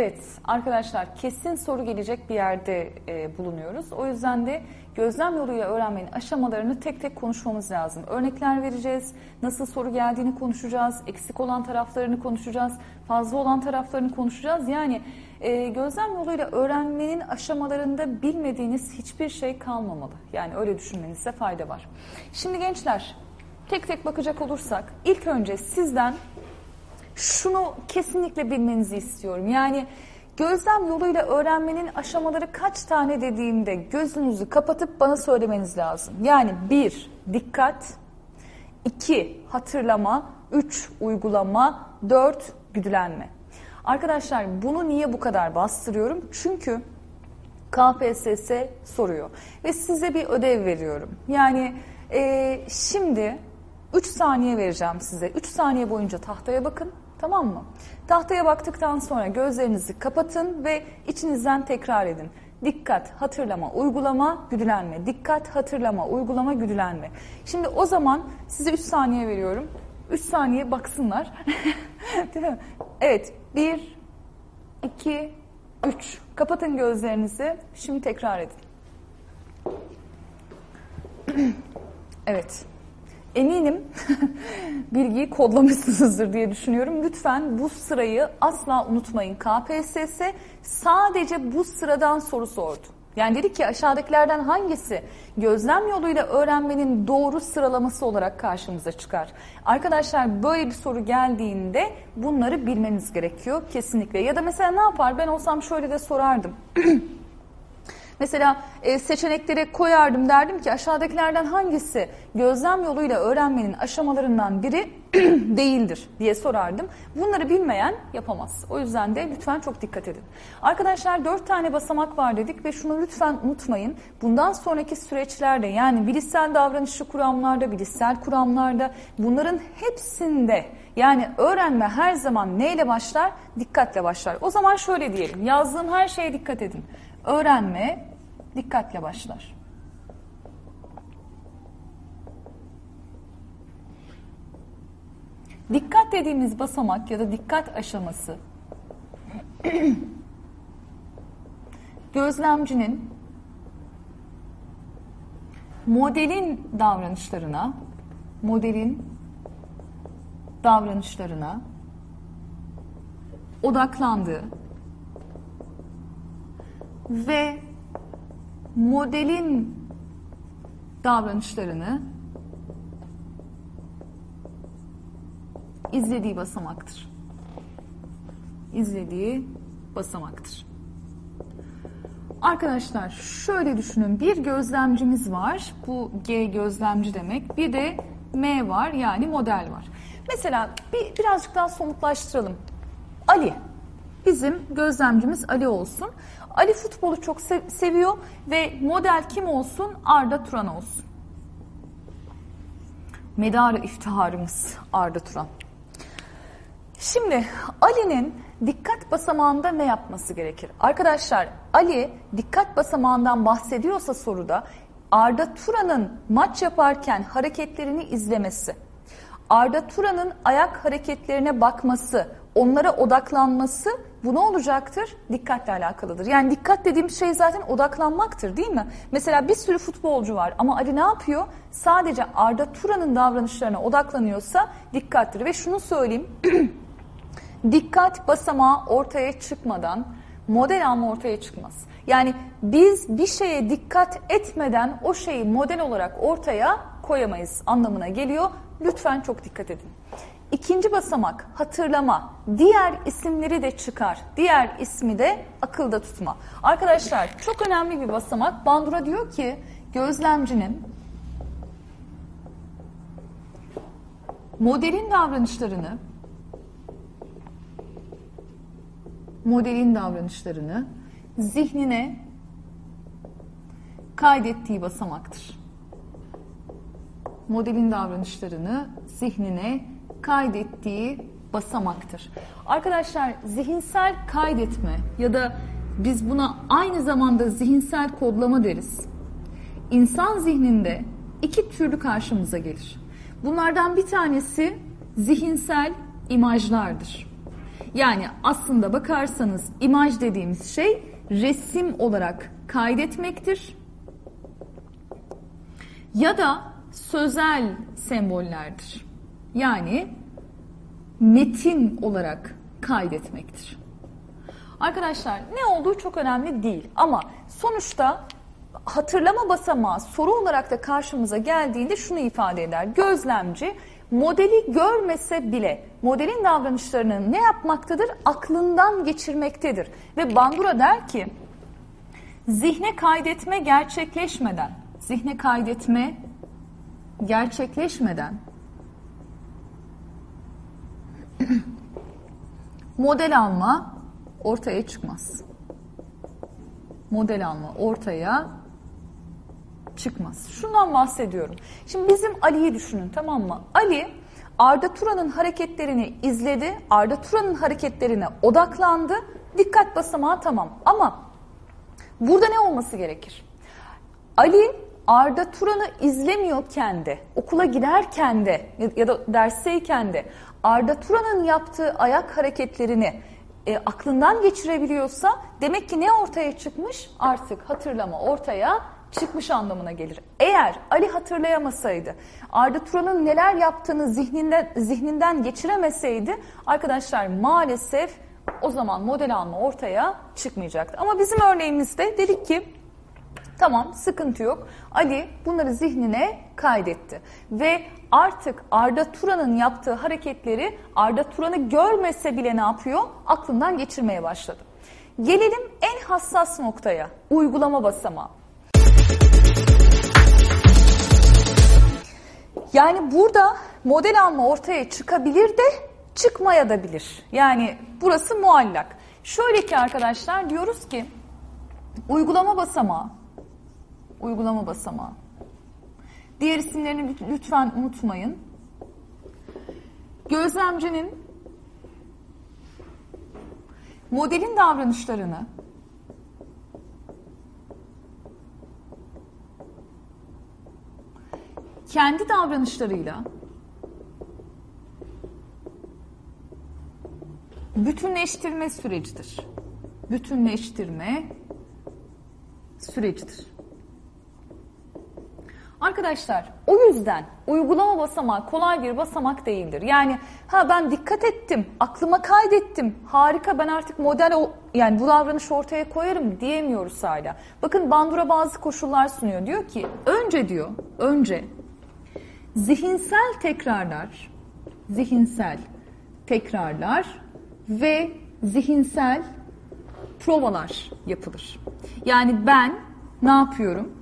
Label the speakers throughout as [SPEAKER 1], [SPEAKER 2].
[SPEAKER 1] Evet arkadaşlar kesin soru gelecek bir yerde e, bulunuyoruz. O yüzden de gözlem yoluyla öğrenmenin aşamalarını tek tek konuşmamız lazım. Örnekler vereceğiz, nasıl soru geldiğini konuşacağız, eksik olan taraflarını konuşacağız, fazla olan taraflarını konuşacağız. Yani e, gözlem yoluyla öğrenmenin aşamalarında bilmediğiniz hiçbir şey kalmamalı. Yani öyle düşünmenizde fayda var. Şimdi gençler tek tek bakacak olursak ilk önce sizden şunu kesinlikle bilmenizi istiyorum. Yani gözlem yoluyla öğrenmenin aşamaları kaç tane dediğimde gözünüzü kapatıp bana söylemeniz lazım. Yani bir, dikkat, iki, hatırlama, üç, uygulama, dört, güdülenme. Arkadaşlar bunu niye bu kadar bastırıyorum? Çünkü KPSS soruyor ve size bir ödev veriyorum. Yani e, şimdi 3 saniye vereceğim size. 3 saniye boyunca tahtaya bakın. Tamam mı? Tahtaya baktıktan sonra gözlerinizi kapatın ve içinizden tekrar edin. Dikkat, hatırlama, uygulama, güdülenme. Dikkat, hatırlama, uygulama, güdülenme. Şimdi o zaman size 3 saniye veriyorum. 3 saniye baksınlar. Değil mi? Evet. 1, 2, 3. Kapatın gözlerinizi. Şimdi tekrar edin. evet. Eminim bilgiyi kodlamışsınızdır diye düşünüyorum. Lütfen bu sırayı asla unutmayın. KPSS sadece bu sıradan soru sordu. Yani dedi ki aşağıdakilerden hangisi gözlem yoluyla öğrenmenin doğru sıralaması olarak karşımıza çıkar? Arkadaşlar böyle bir soru geldiğinde bunları bilmeniz gerekiyor kesinlikle. Ya da mesela ne yapar ben olsam şöyle de sorardım. Mesela e, seçeneklere koyardım derdim ki aşağıdakilerden hangisi gözlem yoluyla öğrenmenin aşamalarından biri değildir diye sorardım. Bunları bilmeyen yapamaz. O yüzden de lütfen çok dikkat edin. Arkadaşlar dört tane basamak var dedik ve şunu lütfen unutmayın. Bundan sonraki süreçlerde yani bilişsel davranışçı kuramlarda, bilişsel kuramlarda bunların hepsinde yani öğrenme her zaman neyle başlar? Dikkatle başlar. O zaman şöyle diyelim. Yazdığım her şeye dikkat edin. Öğrenme dikkatle başlar. Dikkat dediğimiz basamak ya da dikkat aşaması gözlemcinin modelin davranışlarına modelin davranışlarına odaklandığı ve modelin davranışlarını izlediği basamaktır. İzlediği basamaktır. Arkadaşlar şöyle düşünün bir gözlemcimiz var. Bu G gözlemci demek. Bir de M var yani model var. Mesela bir, birazcık daha somutlaştıralım. Ali. Bizim gözlemcimiz Ali olsun. Ali futbolu çok sev seviyor ve model kim olsun? Arda Turan olsun. Medarı iftiharımız Arda Turan. Şimdi Ali'nin dikkat basamağında ne yapması gerekir? Arkadaşlar Ali dikkat basamağından bahsediyorsa soruda Arda Turan'ın maç yaparken hareketlerini izlemesi, Arda Turan'ın ayak hareketlerine bakması, onlara odaklanması bu ne olacaktır? Dikkatle alakalıdır. Yani dikkat dediğim şey zaten odaklanmaktır değil mi? Mesela bir sürü futbolcu var ama Ali ne yapıyor? Sadece Arda Turan'ın davranışlarına odaklanıyorsa dikkattir. Ve şunu söyleyeyim. dikkat basamağı ortaya çıkmadan model alma ortaya çıkmaz. Yani biz bir şeye dikkat etmeden o şeyi model olarak ortaya koyamayız anlamına geliyor. Lütfen çok dikkat edin. İkinci basamak hatırlama. Diğer isimleri de çıkar. Diğer ismi de akılda tutma. Arkadaşlar çok önemli bir basamak. Bandura diyor ki gözlemcinin modelin davranışlarını modelin davranışlarını zihnine kaydettiği basamaktır. Modelin davranışlarını zihnine kaydettiği basamaktır. Arkadaşlar zihinsel kaydetme ya da biz buna aynı zamanda zihinsel kodlama deriz. İnsan zihninde iki türlü karşımıza gelir. Bunlardan bir tanesi zihinsel imajlardır. Yani aslında bakarsanız imaj dediğimiz şey resim olarak kaydetmektir. Ya da sözel sembollerdir. Yani metin olarak kaydetmektir. Arkadaşlar ne olduğu çok önemli değil ama sonuçta hatırlama basamağı soru olarak da karşımıza geldiğinde şunu ifade eder. Gözlemci modeli görmese bile modelin davranışlarını ne yapmaktadır? Aklından geçirmektedir. Ve Bandura der ki zihne kaydetme gerçekleşmeden, zihne kaydetme gerçekleşmeden model alma ortaya çıkmaz. Model alma ortaya çıkmaz. Şundan bahsediyorum. Şimdi bizim Ali'yi düşünün tamam mı? Ali Arda Turan'ın hareketlerini izledi. Arda Turan'ın hareketlerine odaklandı. Dikkat basamağı tamam. Ama burada ne olması gerekir? Ali Arda Turan'ı izlemiyorken de, okula giderken de ya da dersteyken de Arda Turan'ın yaptığı ayak hareketlerini e, aklından geçirebiliyorsa demek ki ne ortaya çıkmış? Artık hatırlama ortaya çıkmış anlamına gelir. Eğer Ali hatırlayamasaydı, Arda Turan'ın neler yaptığını zihninden, zihninden geçiremeseydi arkadaşlar maalesef o zaman model alma ortaya çıkmayacaktı. Ama bizim örneğimizde dedik ki Tamam sıkıntı yok. Ali bunları zihnine kaydetti. Ve artık Arda Turan'ın yaptığı hareketleri Arda Turan'ı görmese bile ne yapıyor? Aklından geçirmeye başladı. Gelelim en hassas noktaya. Uygulama basamağı. Yani burada model alma ortaya çıkabilir de çıkmaya da bilir. Yani burası muallak. Şöyle ki arkadaşlar diyoruz ki uygulama basamağı uygulama basamağı. Diğer isimlerini lütfen unutmayın. Gözlemcinin modelin davranışlarını kendi davranışlarıyla bütünleştirme sürecidir. Bütünleştirme sürecidir. Arkadaşlar o yüzden uygulama basamağı kolay bir basamak değildir. Yani ha ben dikkat ettim, aklıma kaydettim, harika ben artık model o, yani bu davranışı ortaya koyarım diyemiyoruz hala. Bakın Bandura bazı koşullar sunuyor. Diyor ki önce diyor, önce zihinsel tekrarlar, zihinsel tekrarlar ve zihinsel provalar yapılır. Yani ben ne yapıyorum?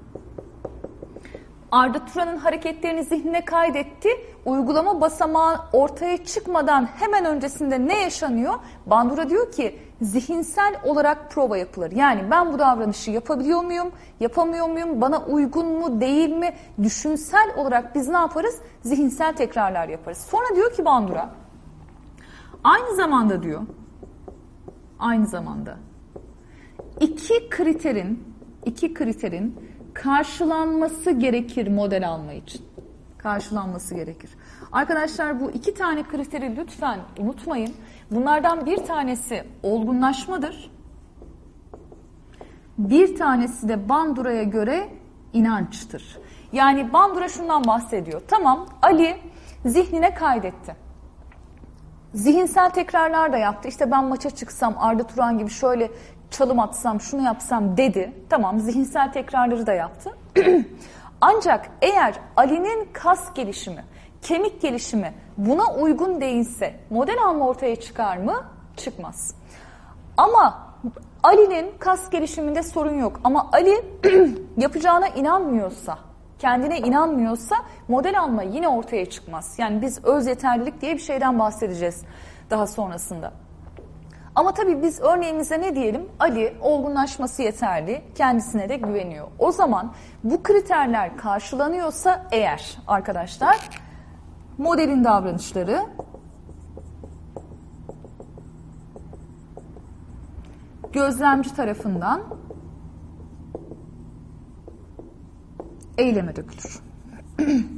[SPEAKER 1] Arda Turan'ın hareketlerini zihnine kaydetti. Uygulama basamağı ortaya çıkmadan hemen öncesinde ne yaşanıyor? Bandura diyor ki zihinsel olarak prova yapılır. Yani ben bu davranışı yapabiliyor muyum, yapamıyor muyum, bana uygun mu, değil mi? Düşünsel olarak biz ne yaparız? Zihinsel tekrarlar yaparız. Sonra diyor ki Bandura, aynı zamanda diyor, aynı zamanda iki kriterin, iki kriterin karşılanması gerekir model alma için. Karşılanması gerekir. Arkadaşlar bu iki tane kriteri lütfen unutmayın. Bunlardan bir tanesi olgunlaşmadır. Bir tanesi de Bandura'ya göre inançtır. Yani Bandura şundan bahsediyor. Tamam Ali zihnine kaydetti. Zihinsel tekrarlar da yaptı. İşte ben maça çıksam Arda Turan gibi şöyle çalım atsam, şunu yapsam dedi. Tamam zihinsel tekrarları da yaptı. Ancak eğer Ali'nin kas gelişimi, kemik gelişimi buna uygun değilse model alma ortaya çıkar mı? Çıkmaz. Ama Ali'nin kas gelişiminde sorun yok. Ama Ali yapacağına inanmıyorsa, kendine inanmıyorsa model alma yine ortaya çıkmaz. Yani biz öz yeterlilik diye bir şeyden bahsedeceğiz daha sonrasında. Ama tabii biz örneğimize ne diyelim? Ali olgunlaşması yeterli, kendisine de güveniyor. O zaman bu kriterler karşılanıyorsa eğer arkadaşlar modelin davranışları gözlemci tarafından eyleme dökülür.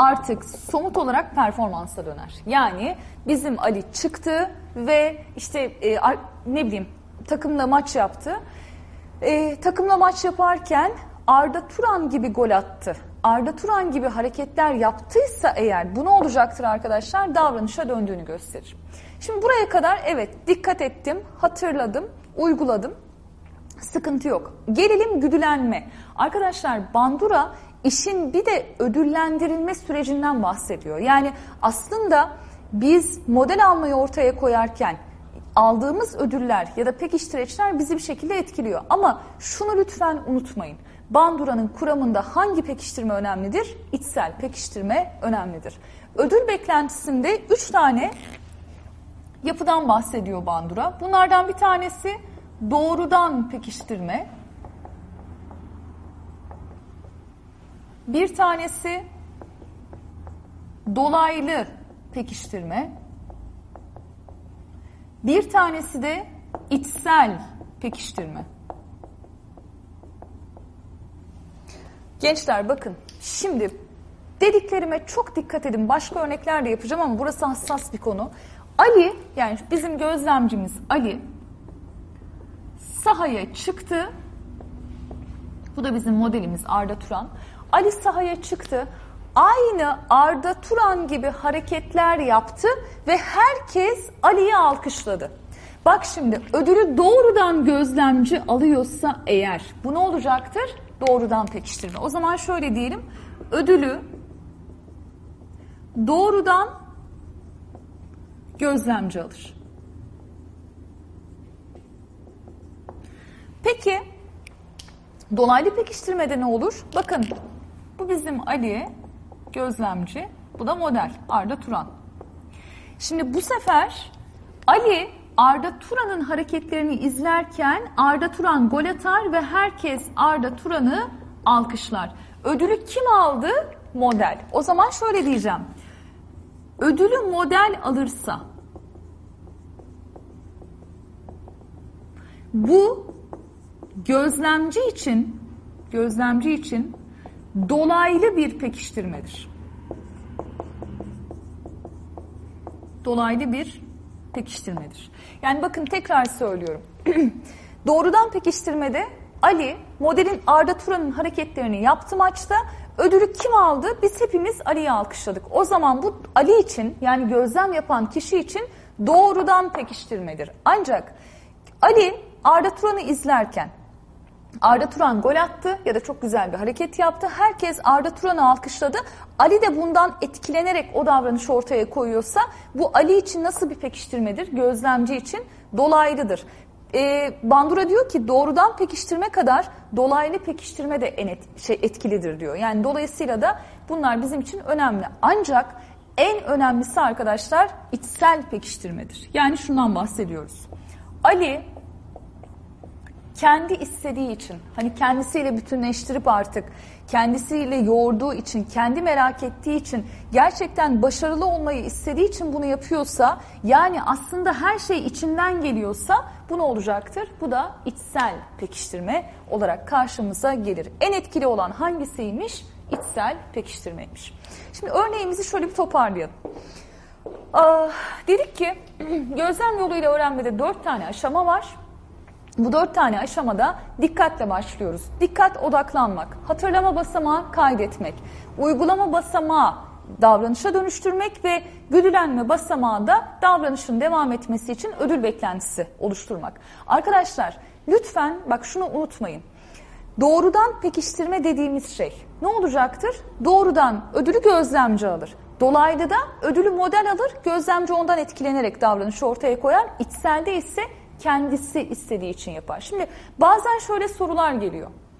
[SPEAKER 1] artık somut olarak performansa döner. Yani bizim Ali çıktı ve işte e, ne bileyim takımla maç yaptı. E, takımla maç yaparken Arda Turan gibi gol attı. Arda Turan gibi hareketler yaptıysa eğer bu ne olacaktır arkadaşlar? Davranışa döndüğünü gösterir. Şimdi buraya kadar evet dikkat ettim, hatırladım, uyguladım. Sıkıntı yok. Gelelim güdülenme. Arkadaşlar Bandura işin bir de ödüllendirilme sürecinden bahsediyor. Yani aslında biz model almayı ortaya koyarken aldığımız ödüller ya da pekiştireçler bizi bir şekilde etkiliyor. Ama şunu lütfen unutmayın. Bandura'nın kuramında hangi pekiştirme önemlidir? İçsel pekiştirme önemlidir. Ödül beklentisinde 3 tane yapıdan bahsediyor Bandura. Bunlardan bir tanesi doğrudan pekiştirme. Bir tanesi dolaylı pekiştirme. Bir tanesi de içsel pekiştirme. Gençler bakın şimdi dediklerime çok dikkat edin. Başka örnekler de yapacağım ama burası hassas bir konu. Ali yani bizim gözlemcimiz Ali sahaya çıktı. Bu da bizim modelimiz Arda Turan. Ali sahaya çıktı. Aynı Arda Turan gibi hareketler yaptı ve herkes Ali'yi alkışladı. Bak şimdi ödülü doğrudan gözlemci alıyorsa eğer bu ne olacaktır? Doğrudan pekiştirme. O zaman şöyle diyelim. Ödülü doğrudan gözlemci alır. Peki dolaylı pekiştirmede ne olur? Bakın bu bizim Ali gözlemci, bu da model Arda Turan. Şimdi bu sefer Ali Arda Turan'ın hareketlerini izlerken Arda Turan gol atar ve herkes Arda Turan'ı alkışlar. Ödülü kim aldı? Model. O zaman şöyle diyeceğim. Ödülü model alırsa bu gözlemci için gözlemci için dolaylı bir pekiştirmedir. Dolaylı bir pekiştirmedir. Yani bakın tekrar söylüyorum. Doğrudan pekiştirmede Ali modelin Arda Turan'ın hareketlerini yaptı maçta. Ödülü kim aldı? Biz hepimiz Ali'yi alkışladık. O zaman bu Ali için yani gözlem yapan kişi için doğrudan pekiştirmedir. Ancak Ali Arda Turan'ı izlerken Arda Turan gol attı ya da çok güzel bir hareket yaptı. Herkes Arda Turan'ı alkışladı. Ali de bundan etkilenerek o davranışı ortaya koyuyorsa bu Ali için nasıl bir pekiştirmedir? Gözlemci için dolaylıdır. E, Bandura diyor ki doğrudan pekiştirme kadar dolaylı pekiştirme de en et, şey, etkilidir diyor. Yani dolayısıyla da bunlar bizim için önemli. Ancak en önemlisi arkadaşlar içsel pekiştirmedir. Yani şundan bahsediyoruz. Ali kendi istediği için, hani kendisiyle bütünleştirip artık kendisiyle yoğurduğu için, kendi merak ettiği için, gerçekten başarılı olmayı istediği için bunu yapıyorsa, yani aslında her şey içinden geliyorsa bu ne olacaktır? Bu da içsel pekiştirme olarak karşımıza gelir. En etkili olan hangisiymiş? İçsel pekiştirmeymiş. Şimdi örneğimizi şöyle bir toparlayalım. Aa, dedik ki gözlem yoluyla öğrenmede dört tane aşama var. Bu dört tane aşamada dikkatle başlıyoruz. Dikkat odaklanmak, hatırlama basamağı kaydetmek, uygulama basamağı davranışa dönüştürmek ve güdülenme basamağı da davranışın devam etmesi için ödül beklentisi oluşturmak. Arkadaşlar lütfen bak şunu unutmayın. Doğrudan pekiştirme dediğimiz şey ne olacaktır? Doğrudan ödülü gözlemci alır. Dolaylı da ödülü model alır, gözlemci ondan etkilenerek davranışı ortaya koyar. İçselde ise kendisi istediği için yapar. Şimdi bazen şöyle sorular geliyor.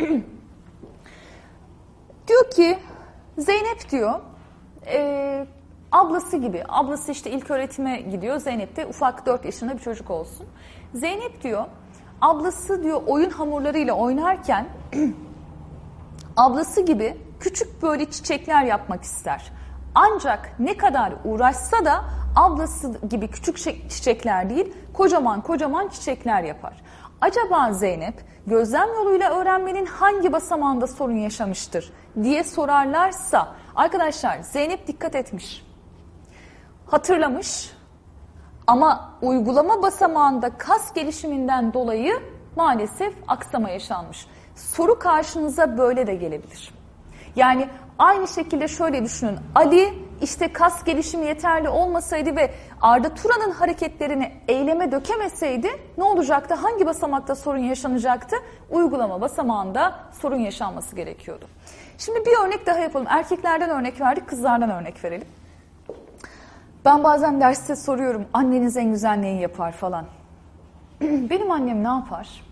[SPEAKER 1] diyor ki Zeynep diyor e, ablası gibi ablası işte ilk öğretime gidiyor Zeynep de ufak 4 yaşında bir çocuk olsun. Zeynep diyor ablası diyor oyun hamurlarıyla oynarken ablası gibi küçük böyle çiçekler yapmak ister. Ancak ne kadar uğraşsa da ablası gibi küçük çiçekler değil, kocaman kocaman çiçekler yapar. Acaba Zeynep gözlem yoluyla öğrenmenin hangi basamağında sorun yaşamıştır diye sorarlarsa Arkadaşlar Zeynep dikkat etmiş. Hatırlamış ama uygulama basamağında kas gelişiminden dolayı maalesef aksama yaşanmış. Soru karşınıza böyle de gelebilir. Yani aynı şekilde şöyle düşünün. Ali işte kas gelişimi yeterli olmasaydı ve Arda Turan'ın hareketlerini eyleme dökemeseydi ne olacaktı? Hangi basamakta sorun yaşanacaktı? Uygulama basamağında sorun yaşanması gerekiyordu. Şimdi bir örnek daha yapalım. Erkeklerden örnek verdik, kızlardan örnek verelim. Ben bazen derste soruyorum anneniz en güzel neyi yapar falan. Benim annem ne yapar?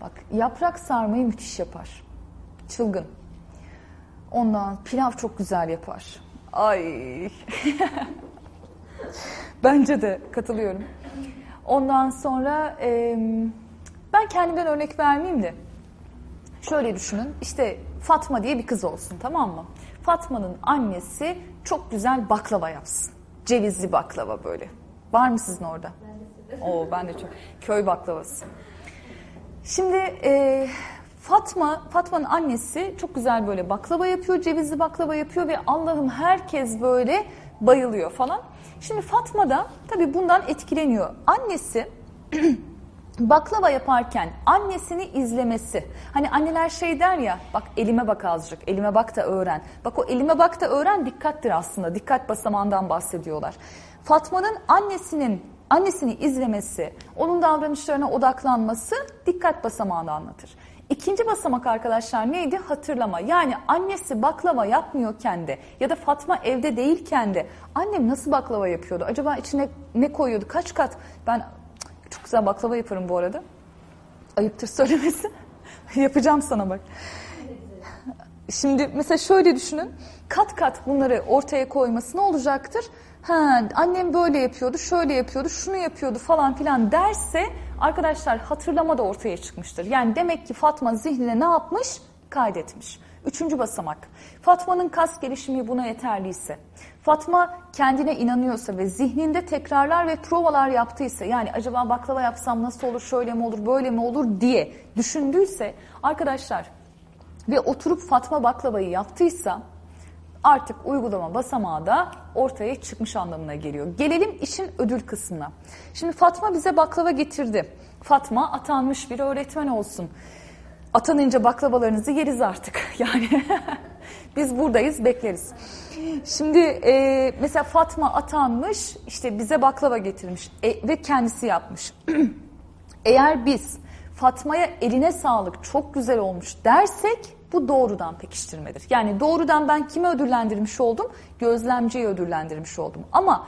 [SPEAKER 1] Bak yaprak sarmayı müthiş yapar. Çılgın. Ondan pilav çok güzel yapar. Ay. Bence de katılıyorum. Ondan sonra e, ben kendimden örnek vermeyeyim de şöyle düşünün. İşte Fatma diye bir kız olsun tamam mı? Fatma'nın annesi çok güzel baklava yapsın. Cevizli baklava böyle. Var mı sizin orada? Oo ben de çok. Köy baklavası. Şimdi e, Fatma, Fatma'nın annesi çok güzel böyle baklava yapıyor, cevizli baklava yapıyor ve Allah'ım herkes böyle bayılıyor falan. Şimdi Fatma da tabii bundan etkileniyor. Annesi baklava yaparken annesini izlemesi. Hani anneler şey der ya bak elime bak azıcık, elime bak da öğren. Bak o elime bak da öğren dikkattir aslında. Dikkat basamağından bahsediyorlar. Fatma'nın annesinin annesini izlemesi, onun davranışlarına odaklanması dikkat basamağını anlatır. İkinci basamak arkadaşlar neydi? Hatırlama. Yani annesi baklava yapmıyorken de ya da Fatma evde değilken de annem nasıl baklava yapıyordu? Acaba içine ne koyuyordu? Kaç kat? Ben çok güzel baklava yaparım bu arada. Ayıptır söylemesi. Yapacağım sana bak. Şimdi mesela şöyle düşünün. Kat kat bunları ortaya koyması ne olacaktır? Ha, annem böyle yapıyordu, şöyle yapıyordu, şunu yapıyordu falan filan derse arkadaşlar hatırlama da ortaya çıkmıştır. Yani demek ki Fatma zihnine ne yapmış? Kaydetmiş. Üçüncü basamak. Fatma'nın kas gelişimi buna yeterliyse, Fatma kendine inanıyorsa ve zihninde tekrarlar ve provalar yaptıysa, yani acaba baklava yapsam nasıl olur, şöyle mi olur, böyle mi olur diye düşündüyse arkadaşlar ve oturup Fatma baklavayı yaptıysa artık uygulama basamağı da ortaya çıkmış anlamına geliyor. Gelelim işin ödül kısmına. Şimdi Fatma bize baklava getirdi. Fatma atanmış bir öğretmen olsun. Atanınca baklavalarınızı yeriz artık. Yani biz buradayız bekleriz. Şimdi e, mesela Fatma atanmış işte bize baklava getirmiş e, ve kendisi yapmış. Eğer biz Fatma'ya eline sağlık çok güzel olmuş dersek bu doğrudan pekiştirmedir. Yani doğrudan ben kimi ödüllendirmiş oldum? Gözlemciyi ödüllendirmiş oldum. Ama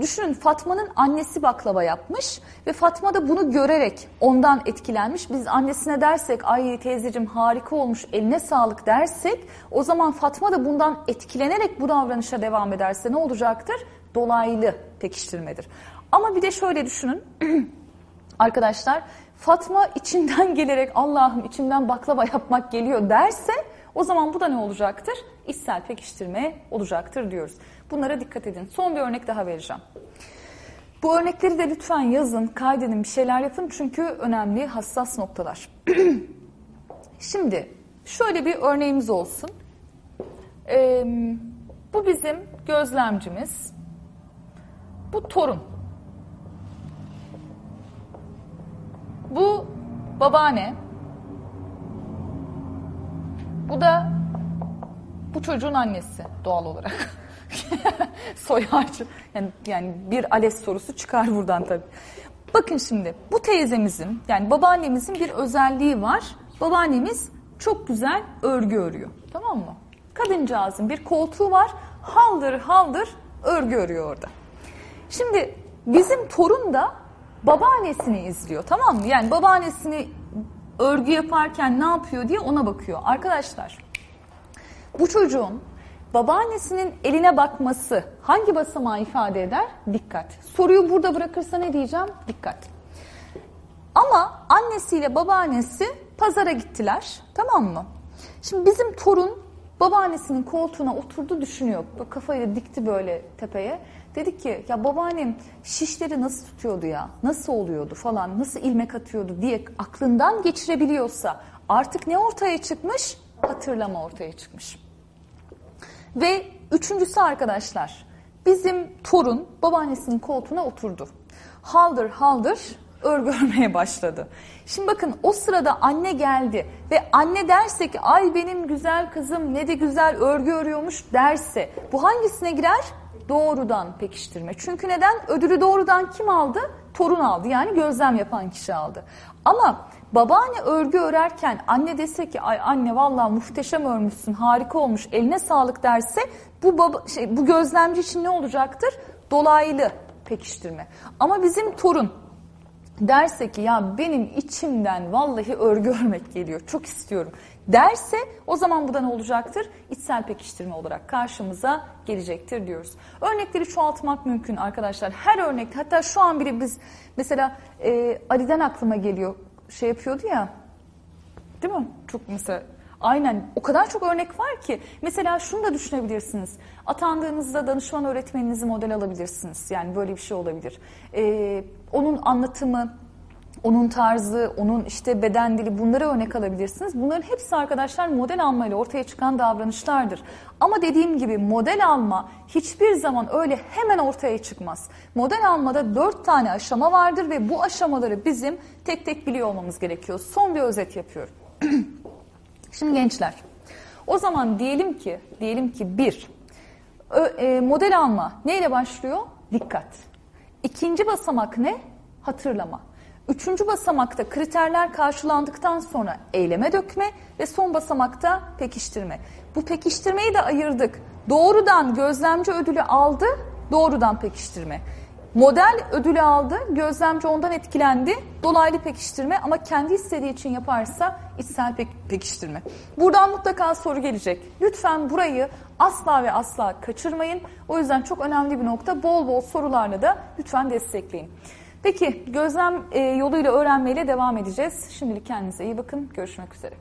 [SPEAKER 1] düşünün Fatma'nın annesi baklava yapmış ve Fatma da bunu görerek ondan etkilenmiş. Biz annesine dersek ay teyzeciğim harika olmuş eline sağlık dersek o zaman Fatma da bundan etkilenerek bu davranışa devam ederse ne olacaktır? Dolaylı pekiştirmedir. Ama bir de şöyle düşünün arkadaşlar Fatma içinden gelerek Allah'ım içimden baklava yapmak geliyor derse o zaman bu da ne olacaktır? İçsel pekiştirme olacaktır diyoruz. Bunlara dikkat edin. Son bir örnek daha vereceğim. Bu örnekleri de lütfen yazın, kaydedin, bir şeyler yapın çünkü önemli, hassas noktalar. Şimdi şöyle bir örneğimiz olsun. Ee, bu bizim gözlemcimiz. Bu torun. Bu babaanne. Bu da bu çocuğun annesi doğal olarak. Soy ağacı. Yani, yani bir ALES sorusu çıkar buradan tabii. Bakın şimdi bu teyzemizin yani babaannemizin bir özelliği var. Babaannemiz çok güzel örgü örüyor. Tamam mı? Kadıncağızın bir koltuğu var. Haldır haldır örgü örüyor orada. Şimdi bizim torun da babaannesini izliyor tamam mı? Yani babaannesini örgü yaparken ne yapıyor diye ona bakıyor. Arkadaşlar bu çocuğun babaannesinin eline bakması hangi basamağı ifade eder? Dikkat. Soruyu burada bırakırsa ne diyeceğim? Dikkat. Ama annesiyle babaannesi pazara gittiler tamam mı? Şimdi bizim torun babaannesinin koltuğuna oturdu düşünüyor. Kafayı dikti böyle tepeye. Dedik ki ya babaannem şişleri nasıl tutuyordu ya? Nasıl oluyordu falan? Nasıl ilmek atıyordu diye aklından geçirebiliyorsa artık ne ortaya çıkmış? Hatırlama ortaya çıkmış. Ve üçüncüsü arkadaşlar bizim torun babaannesinin koltuğuna oturdu. Haldır haldır örgü örmeye başladı. Şimdi bakın o sırada anne geldi ve anne derse ki ay benim güzel kızım ne de güzel örgü örüyormuş derse bu hangisine girer? Doğrudan pekiştirme. Çünkü neden? Ödülü doğrudan kim aldı? Torun aldı yani gözlem yapan kişi aldı. Ama babaanne örgü örerken anne dese ki ay anne vallahi muhteşem örmüşsün harika olmuş eline sağlık derse bu baba, şey, bu gözlemci için ne olacaktır? Dolaylı pekiştirme. Ama bizim torun derse ki ya benim içimden vallahi örgü örmek geliyor çok istiyorum derse o zaman bu da ne olacaktır? İçsel pekiştirme olarak karşımıza gelecektir diyoruz. Örnekleri çoğaltmak mümkün arkadaşlar. Her örnek hatta şu an bile biz mesela e, Ali'den aklıma geliyor şey yapıyordu ya değil mi? Çok mesela Aynen o kadar çok örnek var ki mesela şunu da düşünebilirsiniz. Atandığınızda danışman öğretmeninizi model alabilirsiniz. Yani böyle bir şey olabilir. Ee, onun anlatımı, onun tarzı, onun işte beden dili bunları örnek alabilirsiniz. Bunların hepsi arkadaşlar model almayla ortaya çıkan davranışlardır. Ama dediğim gibi model alma hiçbir zaman öyle hemen ortaya çıkmaz. Model almada dört tane aşama vardır ve bu aşamaları bizim tek tek biliyor olmamız gerekiyor. Son bir özet yapıyorum. Şimdi gençler, o zaman diyelim ki, diyelim ki bir, e, model alma neyle başlıyor? Dikkat. İkinci basamak ne? Hatırlama. Üçüncü basamakta kriterler karşılandıktan sonra eyleme dökme ve son basamakta pekiştirme. Bu pekiştirmeyi de ayırdık. Doğrudan gözlemci ödülü aldı, doğrudan pekiştirme. Model ödülü aldı, gözlemci ondan etkilendi, dolaylı pekiştirme ama kendi istediği için yaparsa içsel pek pekiştirme. Buradan mutlaka soru gelecek. Lütfen burayı asla ve asla kaçırmayın. O yüzden çok önemli bir nokta. Bol bol sorularla da lütfen destekleyin. Peki gözlem e, yoluyla öğrenmeyle devam edeceğiz. Şimdilik kendinize iyi bakın. Görüşmek üzere.